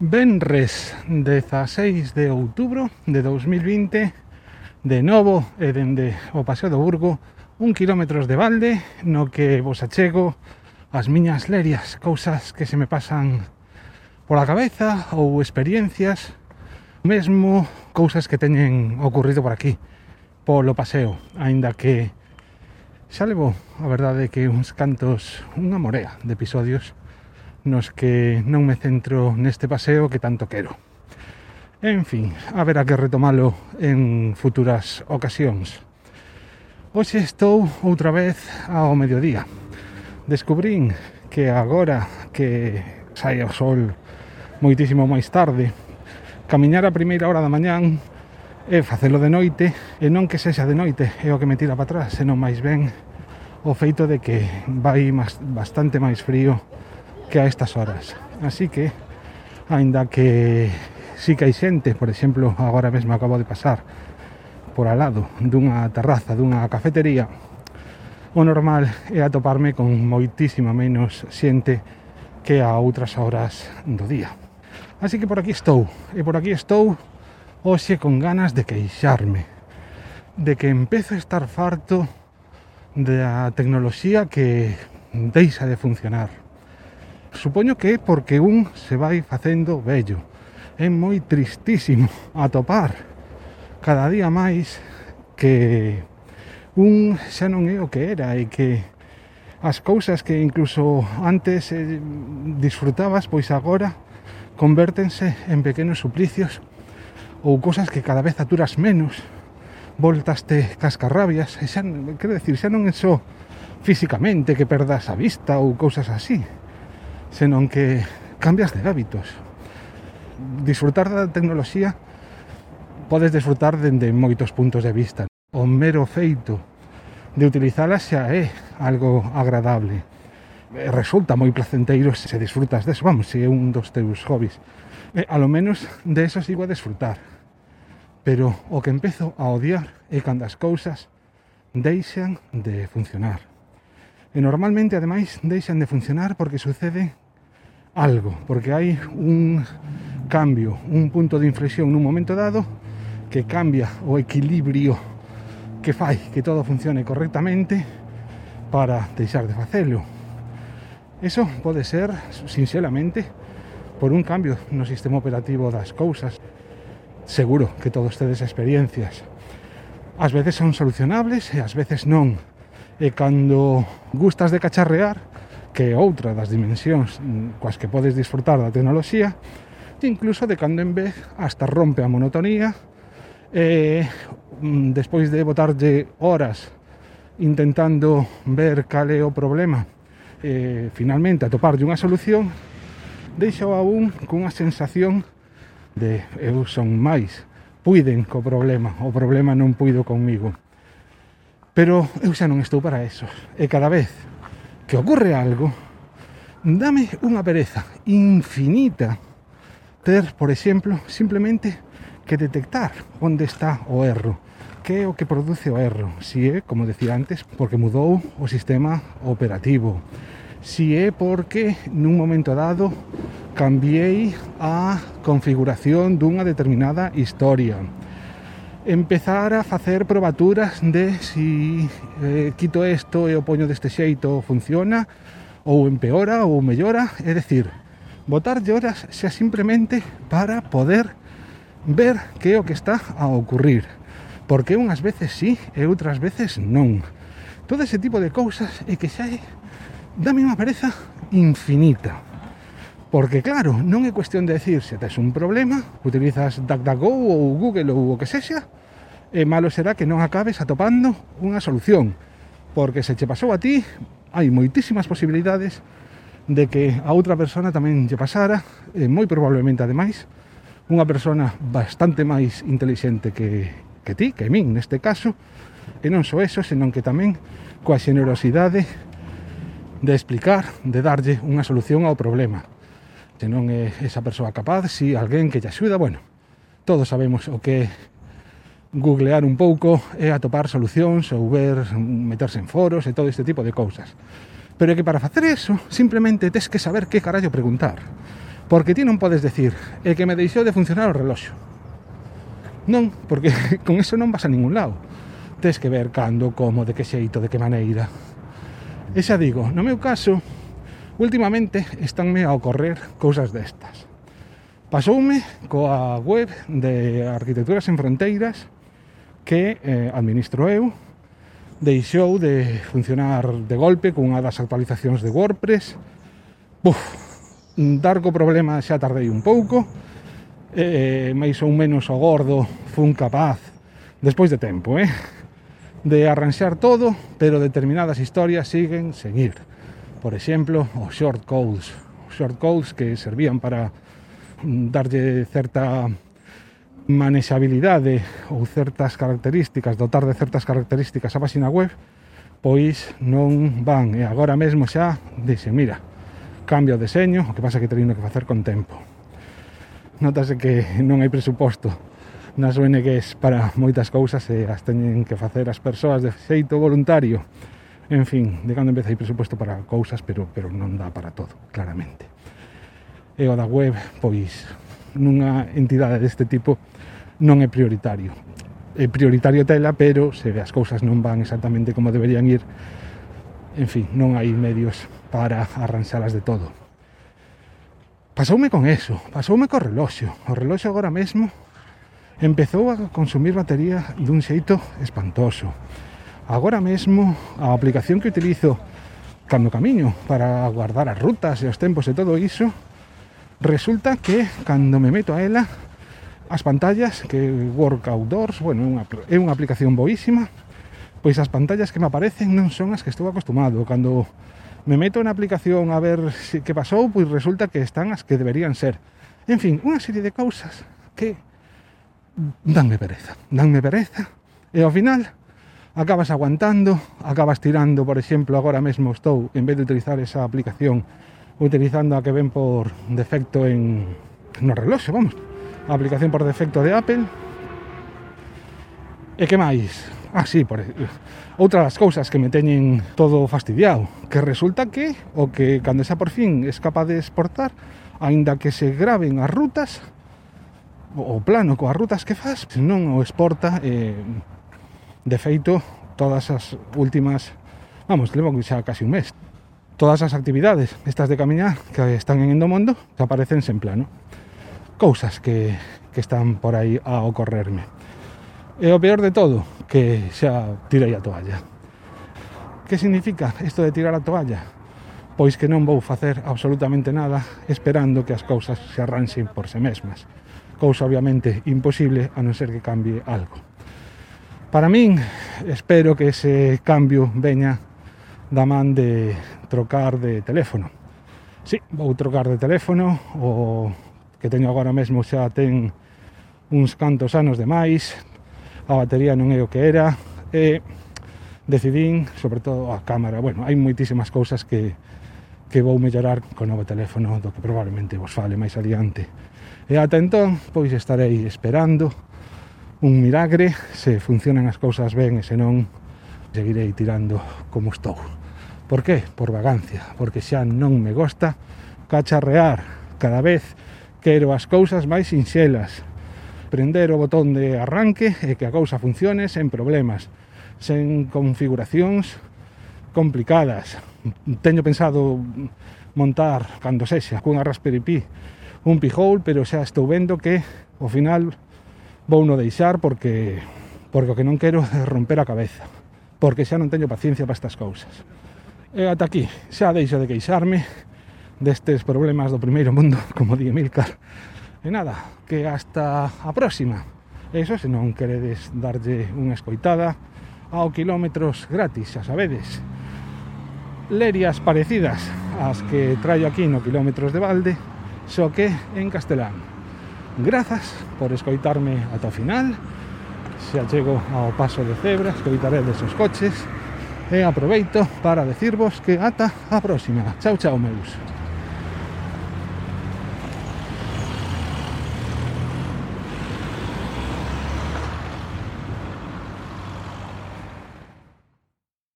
Benres 16 de outubro de 2020 De novo e dende o Paseo do Burgo Un quilómetros de balde no que vos achego as miñas lerias Cousas que se me pasan pola cabeza ou experiencias Mesmo cousas que teñen ocurrido por aquí Polo paseo, aínda que xa levo a verdade que uns cantos unha morea de episodios nos que non me centro neste paseo que tanto quero. En fin, haberá que retomalo en futuras ocasións. Hoxe estou outra vez ao mediodía. Descubrín que agora que sai o sol moitísimo máis tarde, camiñar a primeira hora da mañán e facelo de noite, e non que sexa de noite, é o que me tira para atrás, senón máis ben o feito de que vai bastante máis frío que a estas horas. Así que, aínda que sí que hai xente, por exemplo, agora mesmo acabo de pasar por al lado dunha terraza, dunha cafetería, o normal é atoparme con moitísima menos xente que a outras horas do día. Así que por aquí estou, e por aquí estou hoxe con ganas de queixarme, de que empezo a estar farto da tecnoloxía que deixa de funcionar Supoño que é porque un se vai facendo vello. É moi tristísimo atopar cada día máis que un xa non é o que era e que as cousas que incluso antes eh, disfrutabas, pois agora convértense en pequenos suplicios ou cousas que cada vez aturas menos, voltaste cascarrabias, e xa, quero decir, xa non é só físicamente que perdas a vista ou cousas así, senón que cambias de hábitos. Disfrutar da tecnoloxía podes disfrutar dende moitos puntos de vista. O mero feito de utilizala xa é algo agradable. Resulta moi placenteiro se disfrutas deso, vamos, se é un dos teus hobbies. E, a lo menos de eso sigo a disfrutar. Pero o que empezo a odiar é cando as cousas deixan de funcionar e normalmente ademais deixan de funcionar porque sucede algo, porque hai un cambio, un punto de inflexión nun momento dado que cambia o equilibrio que fai que todo funcione correctamente para deixar de facelo. Eso pode ser, sinceramente, por un cambio no sistema operativo das cousas. Seguro que todos tedes experiencias. Ás veces son solucionables e ás veces non e cando gustas de cacharrear, que é outra das dimensións mm, coas que podes disfrutar da tecnoloxía, incluso de cando en vez hasta rompe a monotonía, e mm, despois de botarlle horas intentando ver cal é o problema, e finalmente atoparlle unha solución, deixa aún un cunha sensación de eu son máis, puiden co problema, o problema non puido conmigo. Pero eu xa non estou para eso. E cada vez que ocorre algo, dame unha pereza infinita ter, por exemplo, simplemente que detectar onde está o erro, que é o que produce o erro, si é, como decía antes, porque mudou o sistema operativo, si é porque nun momento dado cambiei a configuración dunha determinada historia, empezar a facer probaturas de si eh, quito isto e o poño deste xeito funciona ou empeora ou mellora, é dicir, botar horas xa simplemente para poder ver que é o que está a ocurrir. Porque unhas veces sí e outras veces non. Todo ese tipo de cousas é que xa é dame unha pereza infinita. Porque claro, non é cuestión de decir se tes un problema, utilizas DuckDuckGo ou Google ou o que sexa, e malo será que non acabes atopando unha solución, porque se che pasou a ti, hai moitísimas posibilidades de que a outra persona tamén lle pasara, e moi probablemente ademais, unha persona bastante máis inteligente que, que ti, que min neste caso, e non só eso, senón que tamén coa xenerosidade de explicar, de darlle unha solución ao problema. Se non é esa persoa capaz, si alguén que te axuda, bueno, todos sabemos o que googlear un pouco e atopar solucións ou ver meterse en foros e todo este tipo de cousas. Pero é que para facer eso simplemente tes que saber que carallo preguntar. Porque ti non podes decir é que me deixou de funcionar o reloxo. Non, porque con eso non vas a ningún lado. Tes que ver cando, como, de que xeito, de que maneira. E xa digo, no meu caso, últimamente estánme a ocorrer cousas destas. Pasoume coa web de Arquitecturas en Fronteiras, que eh, administro eu deixou de funcionar de golpe cunha das actualizacións de WordPress. Buf, un co problema xa tardei un pouco eh, máis ou menos o gordo fun capaz despois de tempo eh, de arranxar todo pero determinadas historias siguen seguir por exemplo os short codes os short codes que servían para mm, darlle certa manexabilidade ou certas características, dotar de certas características a página web, pois non van e agora mesmo xa dixen, mira, cambio o deseño, o que pasa que teño que facer con tempo. Notase que non hai presuposto nas ONGs para moitas cousas e as teñen que facer as persoas de xeito voluntario. En fin, de cando empeza hai presuposto para cousas, pero, pero non dá para todo, claramente. E o da web, pois, nunha entidade deste tipo non é prioritario. É prioritario tela, pero se as cousas non van exactamente como deberían ir, en fin, non hai medios para arranxalas de todo. Pasoume con eso, pasoume co reloxo. O reloxo agora mesmo empezou a consumir batería dun xeito espantoso. Agora mesmo a aplicación que utilizo cando camiño para guardar as rutas e os tempos e todo iso Resulta que cando me meto a ela as pantallas que Work Outdoors, bueno, é unha, é unha aplicación boísima, pois as pantallas que me aparecen non son as que estou acostumado. Cando me meto na aplicación a ver si, que pasou, pois resulta que están as que deberían ser. En fin, unha serie de cousas que danme pereza, danme pereza, e ao final acabas aguantando, acabas tirando, por exemplo, agora mesmo estou, en vez de utilizar esa aplicación utilizando a que ven por defecto en no reloxes, vamos. Aplicación por defecto de Apple. E que máis? Ah, sí, por outra das cousas que me teñen todo fastidiado, que resulta que o que cando xa por fin es capaz de exportar, aínda que se graven as rutas, o plano coas rutas que faz, non o exporta eh, de feito todas as últimas, vamos, levo xa casi un mes todas as actividades estas de camiñar que están en Endomondo que aparecense en plano cousas que, que están por aí a ocorrerme e o peor de todo que xa tirei a toalla que significa isto de tirar a toalla? pois que non vou facer absolutamente nada esperando que as cousas se arranxen por se mesmas. Cousa obviamente imposible a non ser que cambie algo. Para min, espero que ese cambio veña da man de, trocar de teléfono. Sí, vou trocar de teléfono, o que teño agora mesmo xa ten uns cantos anos de máis, a batería non é o que era, e decidín, sobre todo a cámara, bueno, hai moitísimas cousas que, que vou mellorar co novo teléfono do que probablemente vos fale máis adiante. E ata entón, pois estarei esperando un milagre, se funcionan as cousas ben e se non, seguirei tirando como estou. Por qué? Por vagancia, porque xa non me gosta cacharrear. Cada vez quero as cousas máis sinxelas. Prender o botón de arranque e que a cousa funcione sen problemas sen configuracións complicadas. Teño pensado montar cando sexa cunha Raspberry Pi un pijol, pero xa estou vendo que ao final vou no deixar porque porque o que non quero é romper a cabeza porque xa non teño paciencia para estas cousas. E ata aquí, xa deixo de queixarme destes problemas do primeiro mundo, como di Emilcar. E nada, que hasta a próxima. Eso se non queredes darlle unha escoitada ao kilómetros gratis, xa sabedes. Lerias parecidas ás que traio aquí no kilómetros de balde, só que en castelán. Grazas por escoitarme ata o final. Xa chego ao paso de cebra, escoitaredes os coches e aproveito para decirvos que ata a próxima. Chao, chao, meus.